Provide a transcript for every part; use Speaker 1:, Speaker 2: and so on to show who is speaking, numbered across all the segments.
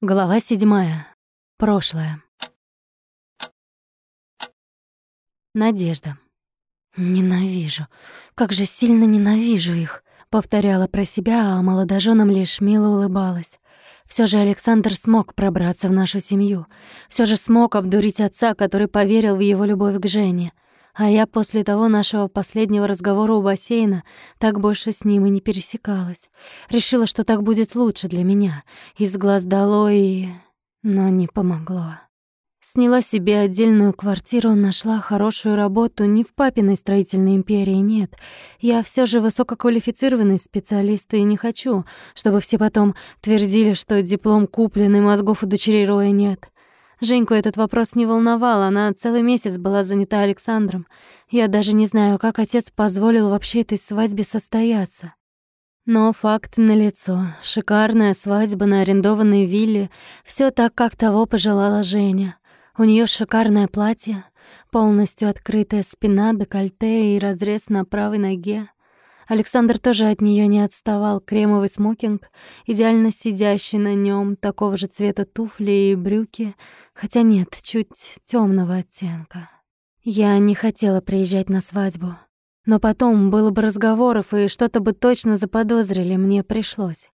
Speaker 1: Глава седьмая. Прошлое. Надежда. «Ненавижу. Как же сильно ненавижу их!» — повторяла про себя, а молодоженам лишь мило улыбалась. Все же Александр смог пробраться в нашу семью. Все же смог обдурить отца, который поверил в его любовь к Жене. А я после того нашего последнего разговора у бассейна так больше с ним и не пересекалась. Решила, что так будет лучше для меня. Из глаз дало и... Но не помогло. Сняла себе отдельную квартиру, нашла хорошую работу не в папиной строительной империи, нет. Я все же высококвалифицированный специалист и не хочу, чтобы все потом твердили, что диплом куплен и мозгов у дочерей Роя нет. Женьку этот вопрос не волновал, она целый месяц была занята Александром. Я даже не знаю, как отец позволил вообще этой свадьбе состояться. Но факт налицо. Шикарная свадьба на арендованной вилле. Все так, как того пожелала Женя. У нее шикарное платье, полностью открытая спина, декольте и разрез на правой ноге. Александр тоже от нее не отставал. Кремовый смокинг, идеально сидящий на нем, такого же цвета туфли и брюки, хотя нет, чуть темного оттенка. Я не хотела приезжать на свадьбу. Но потом было бы разговоров, и что-то бы точно заподозрили, мне пришлось.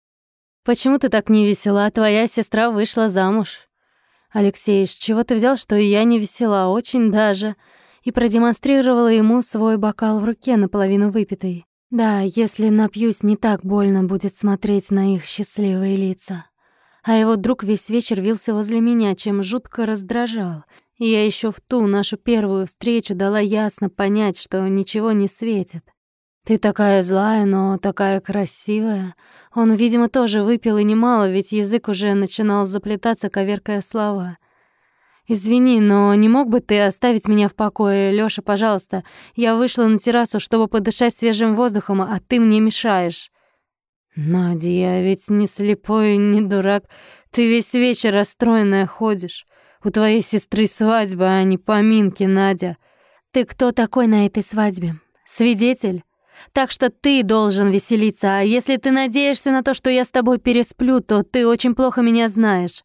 Speaker 1: «Почему ты так не весела? Твоя сестра вышла замуж». «Алексей, с чего ты взял, что я не весела? Очень даже». И продемонстрировала ему свой бокал в руке, наполовину выпитый. Да, если напьюсь, не так больно будет смотреть на их счастливые лица. А его друг весь вечер вился возле меня, чем жутко раздражал. И я еще в ту нашу первую встречу дала ясно понять, что ничего не светит. «Ты такая злая, но такая красивая». Он, видимо, тоже выпил и немало, ведь язык уже начинал заплетаться, коверкая слова — «Извини, но не мог бы ты оставить меня в покое, Лёша, пожалуйста? Я вышла на террасу, чтобы подышать свежим воздухом, а ты мне мешаешь». «Надя, я ведь не слепой, не дурак. Ты весь вечер расстроенная ходишь. У твоей сестры свадьба, а не поминки, Надя. Ты кто такой на этой свадьбе? Свидетель? Так что ты должен веселиться, а если ты надеешься на то, что я с тобой пересплю, то ты очень плохо меня знаешь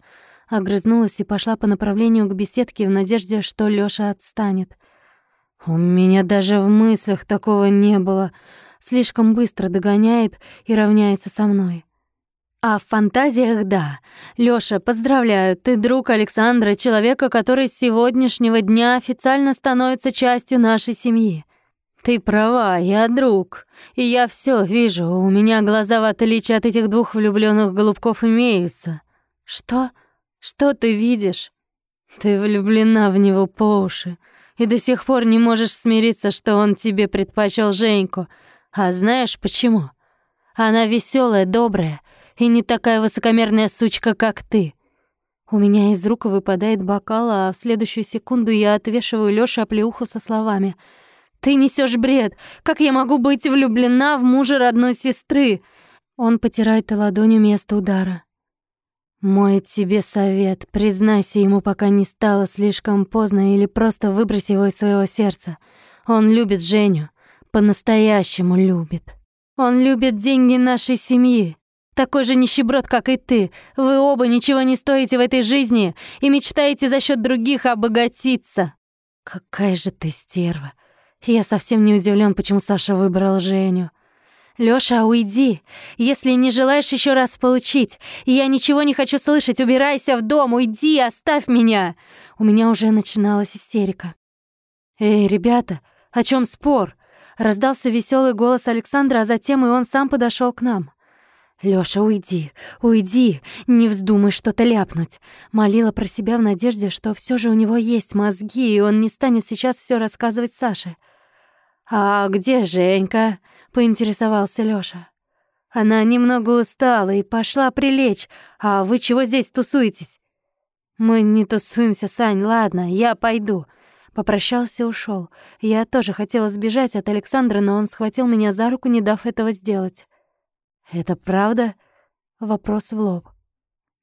Speaker 1: огрызнулась и пошла по направлению к беседке в надежде, что Лёша отстанет. «У меня даже в мыслях такого не было. Слишком быстро догоняет и равняется со мной». А в фантазиях — да. Лёша, поздравляю, ты друг Александра, человека, который с сегодняшнего дня официально становится частью нашей семьи. Ты права, я друг. И я всё вижу, у меня глаза в отличие от этих двух влюблённых голубков имеются. Что? Что ты видишь? Ты влюблена в него по уши и до сих пор не можешь смириться, что он тебе предпочел Женьку. А знаешь почему? Она веселая, добрая и не такая высокомерная сучка, как ты. У меня из рук выпадает бокал, а в следующую секунду я отвешиваю Лёше оплеуху со словами «Ты несешь бред! Как я могу быть влюблена в мужа родной сестры?» Он потирает ладонью место удара. «Мой тебе совет. Признайся ему, пока не стало слишком поздно, или просто выброси его из своего сердца. Он любит Женю. По-настоящему любит. Он любит деньги нашей семьи. Такой же нищеброд, как и ты. Вы оба ничего не стоите в этой жизни и мечтаете за счет других обогатиться. Какая же ты стерва. Я совсем не удивлен, почему Саша выбрал Женю. «Лёша, уйди! Если не желаешь еще раз получить, я ничего не хочу слышать, убирайся в дом, уйди, оставь меня!» У меня уже начиналась истерика. «Эй, ребята, о чем спор?» Раздался веселый голос Александра, а затем и он сам подошел к нам. «Лёша, уйди, уйди, не вздумай что-то ляпнуть!» Молила про себя в надежде, что все же у него есть мозги, и он не станет сейчас все рассказывать Саше. «А где Женька?» поинтересовался Лёша. Она немного устала и пошла прилечь. А вы чего здесь тусуетесь? Мы не тусуемся, Сань, ладно, я пойду. Попрощался и ушёл. Я тоже хотела сбежать от Александра, но он схватил меня за руку, не дав этого сделать. «Это правда?» Вопрос в лоб.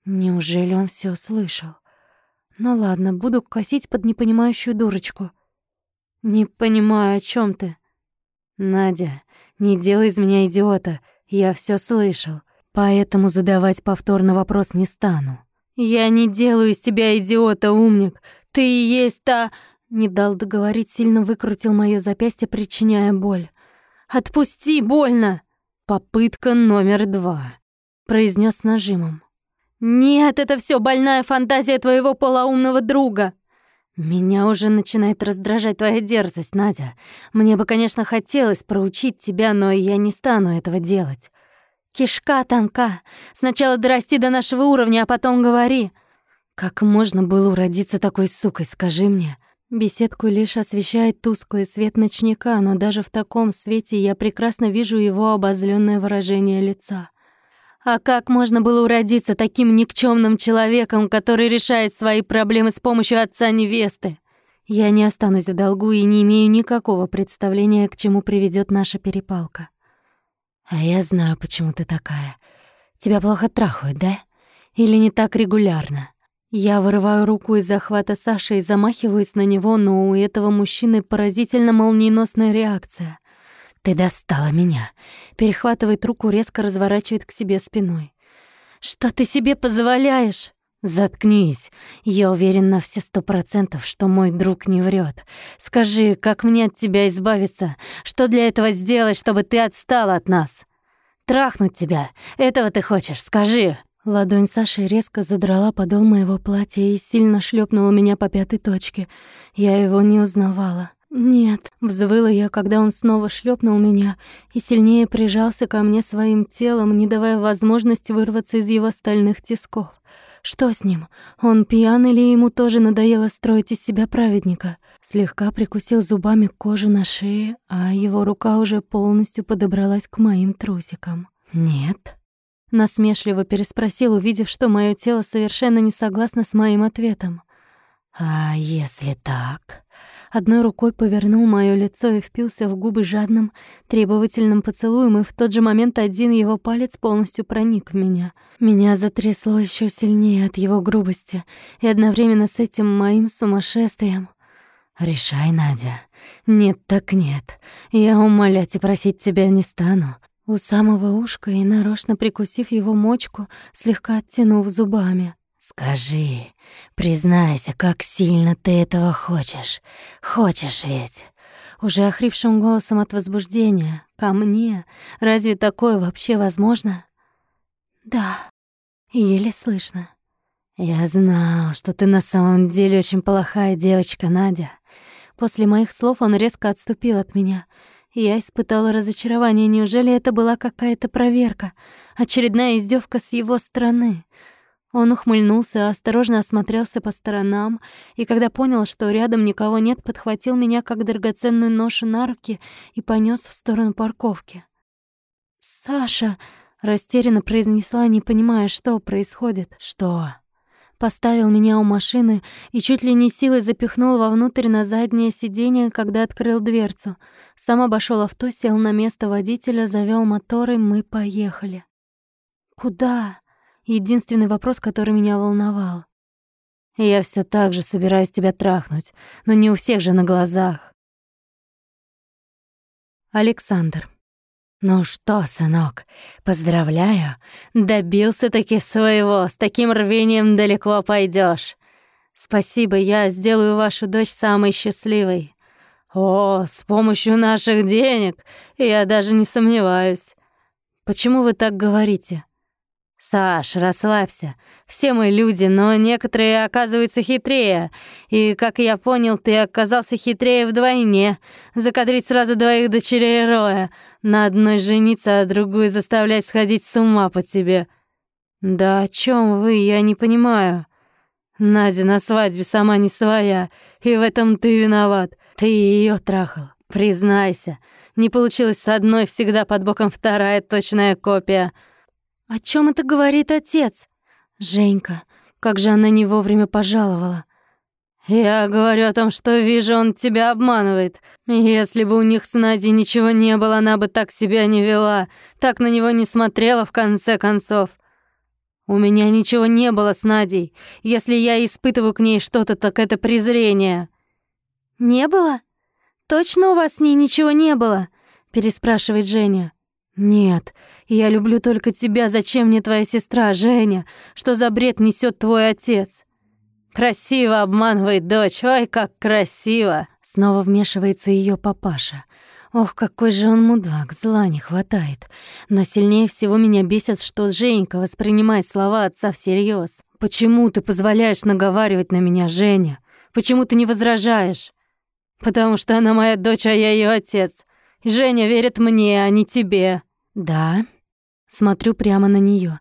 Speaker 1: Неужели он всё слышал? Ну ладно, буду косить под непонимающую дурочку. «Не понимаю, о чём ты?» «Надя, не делай из меня идиота, я все слышал, поэтому задавать повторно вопрос не стану. Я не делаю из тебя идиота, умник. Ты и есть та...» Не дал договорить, сильно выкрутил моё запястье, причиняя боль. «Отпусти, больно!» «Попытка номер два», — произнес с нажимом. «Нет, это все больная фантазия твоего полоумного друга!» «Меня уже начинает раздражать твоя дерзость, Надя. Мне бы, конечно, хотелось проучить тебя, но я не стану этого делать. Кишка тонка. Сначала дорасти до нашего уровня, а потом говори. Как можно было уродиться такой сукой, скажи мне?» Беседку лишь освещает тусклый свет ночника, но даже в таком свете я прекрасно вижу его обозленное выражение лица. А как можно было уродиться таким никчемным человеком, который решает свои проблемы с помощью отца невесты? Я не останусь в долгу и не имею никакого представления, к чему приведет наша перепалка. А я знаю, почему ты такая. Тебя плохо трахают, да? Или не так регулярно? Я вырываю руку из захвата Саши и замахиваюсь на него, но у этого мужчины поразительно молниеносная реакция. «Ты достала меня!» Перехватывает руку, резко разворачивает к себе спиной. «Что ты себе позволяешь?» «Заткнись. Я уверен на все сто процентов, что мой друг не врет. Скажи, как мне от тебя избавиться? Что для этого сделать, чтобы ты отстала от нас? Трахнуть тебя? Этого ты хочешь? Скажи!» Ладонь Саши резко задрала подол моего платья и сильно шлепнула меня по пятой точке. Я его не узнавала. «Нет», — взвыла я, когда он снова шлепнул меня и сильнее прижался ко мне своим телом, не давая возможности вырваться из его стальных тисков. Что с ним? Он пьян или ему тоже надоело строить из себя праведника? Слегка прикусил зубами кожу на шее, а его рука уже полностью подобралась к моим трусикам. «Нет», Насмешливо переспросил, увидев, что мое тело совершенно не согласно с моим ответом. «А если так?» Одной рукой повернул моё лицо и впился в губы жадным, требовательным поцелуем, и в тот же момент один его палец полностью проник в меня. Меня затрясло ещё сильнее от его грубости и одновременно с этим моим сумасшествием. «Решай, Надя. Нет так нет. Я умолять и просить тебя не стану у самого ушка и, нарочно прикусив его мочку, слегка оттянув зубами. «Скажи, признайся, как сильно ты этого хочешь. Хочешь ведь?» Уже охрипшим голосом от возбуждения. «Ко мне? Разве такое вообще возможно?» «Да», — еле слышно. «Я знал, что ты на самом деле очень плохая девочка, Надя». После моих слов он резко отступил от меня — я испытала разочарование. Неужели это была какая-то проверка? Очередная издевка с его стороны? Он ухмыльнулся, осторожно осмотрелся по сторонам, и когда понял, что рядом никого нет, подхватил меня как драгоценную ношу на руки и понёс в сторону парковки. «Саша!» — растерянно произнесла, не понимая, что происходит. «Что?» поставил меня у машины и чуть ли не силой запихнул вовнутрь на заднее сиденье, когда открыл дверцу. Сам обошел авто, сел на место водителя, завел мотор, и мы поехали. «Куда?» — единственный вопрос, который меня волновал. «Я все так же собираюсь тебя трахнуть, но не у всех же на глазах». Александр. «Ну что, сынок, поздравляю, добился-таки своего, с таким рвением далеко пойдешь. Спасибо, я сделаю вашу дочь самой счастливой. О, с помощью наших денег, я даже не сомневаюсь. Почему вы так говорите?» «Саш, расслабься. Все мы люди, но некоторые оказываются хитрее. И, как я понял, ты оказался хитрее вдвойне. Закадрить сразу двоих дочерей Роя. На одной жениться, а другую заставлять сходить с ума по тебе. Да о чем вы, я не понимаю. Надя на свадьбе сама не своя, и в этом ты виноват. Ты ее трахал, признайся. Не получилось с одной, всегда под боком вторая точная копия». «О чем это говорит отец?» «Женька, как же она не вовремя пожаловала!» «Я говорю о том, что вижу, он тебя обманывает. Если бы у них с Надей ничего не было, она бы так себя не вела, так на него не смотрела в конце концов. У меня ничего не было с Надей. Если я испытываю к ней что-то, так это презрение». «Не было? Точно у вас с ней ничего не было?» — переспрашивает Женя. Нет, я люблю только тебя. Зачем мне твоя сестра, Женя? Что за бред несет твой отец? Красиво обманывает дочь. Ой, как красиво. Снова вмешивается ее папаша. Ох, какой же он мудак, зла не хватает. Но сильнее всего меня бесит, что Женька воспринимает слова отца всерьез. Почему ты позволяешь наговаривать на меня, Женя? Почему ты не возражаешь? Потому что она моя дочь, а я ее отец. Женя верит мне, а не тебе. Да. Смотрю прямо на нее.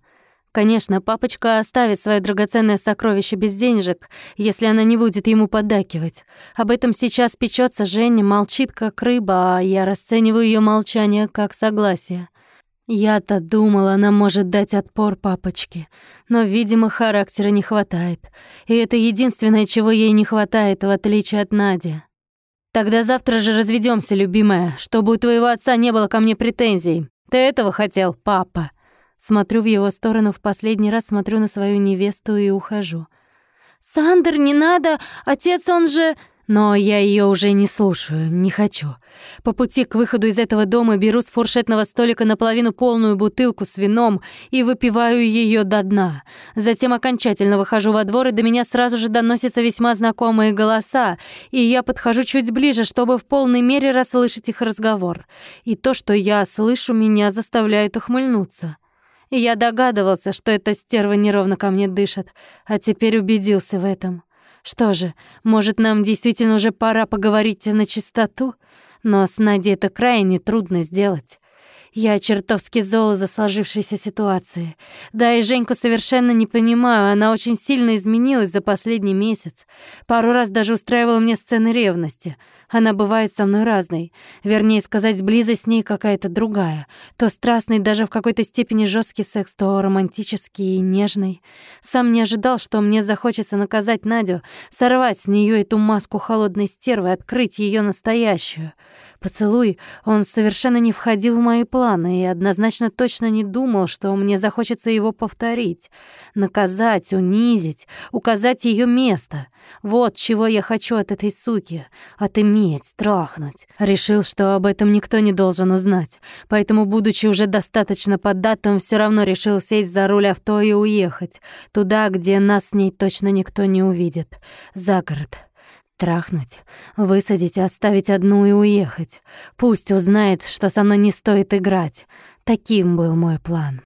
Speaker 1: Конечно, папочка оставит свое драгоценное сокровище без денежек, если она не будет ему поддакивать. Об этом сейчас печется Женя, молчит как рыба, а я расцениваю ее молчание как согласие. Я-то думала, она может дать отпор папочке, но, видимо, характера не хватает. И это единственное, чего ей не хватает, в отличие от Нади. Тогда завтра же разведемся, любимая, чтобы у твоего отца не было ко мне претензий. Ты этого хотел, папа? Смотрю в его сторону, в последний раз смотрю на свою невесту и ухожу. «Сандер, не надо! Отец, он же...» Но я ее уже не слушаю, не хочу. По пути к выходу из этого дома беру с фуршетного столика наполовину полную бутылку с вином и выпиваю ее до дна. Затем окончательно выхожу во двор, и до меня сразу же доносятся весьма знакомые голоса, и я подхожу чуть ближе, чтобы в полной мере расслышать их разговор. И то, что я слышу, меня заставляет ухмыльнуться. Я догадывался, что эта стерва неровно ко мне дышит, а теперь убедился в этом. Что же, может, нам действительно уже пора поговорить на чистоту? Но с Надей это крайне трудно сделать. Я чертовски зола за сложившейся ситуации. Да и Женьку совершенно не понимаю, она очень сильно изменилась за последний месяц. Пару раз даже устраивала мне сцены ревности. Она бывает со мной разной. Вернее сказать, близость с ней какая-то другая. То страстный, даже в какой-то степени жесткий секс, то романтический и нежный. Сам не ожидал, что мне захочется наказать Надю, сорвать с нее эту маску холодной стервы, открыть ее настоящую. Поцелуй, он совершенно не входил в мои планы и однозначно точно не думал, что мне захочется его повторить. Наказать, унизить, указать ее место. Вот чего я хочу от этой суки. Отыметь, трахнуть. Решил, что об этом никто не должен узнать. Поэтому, будучи уже достаточно поддатым, все равно решил сесть за руль авто и уехать. Туда, где нас с ней точно никто не увидит. За город. Трахнуть, высадить, оставить одну и уехать. Пусть узнает, что со мной не стоит играть. Таким был мой план.